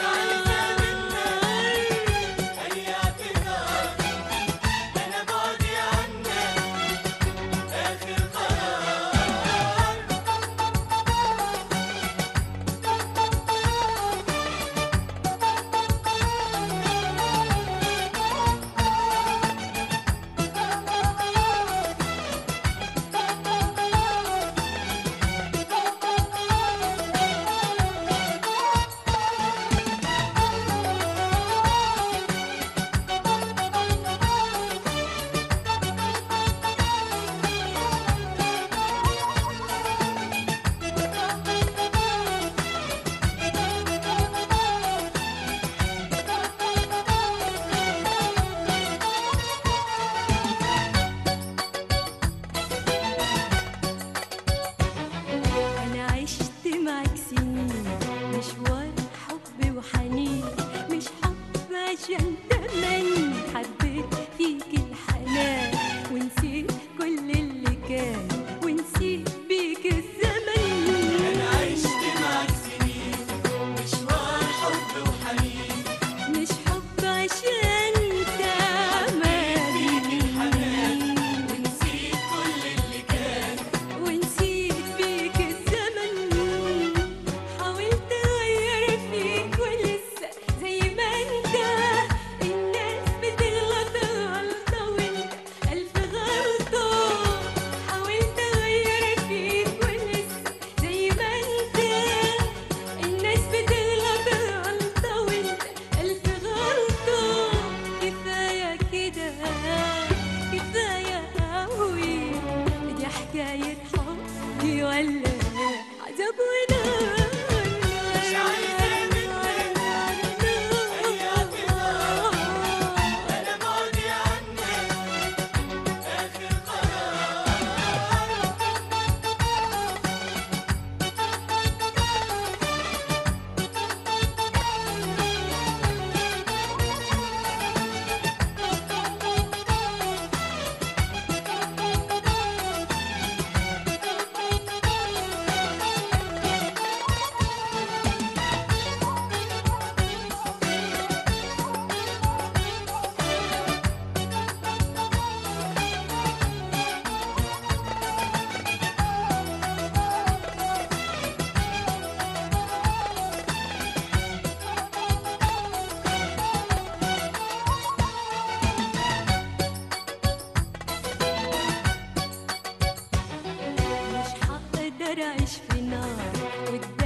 Şair حب ولا enough with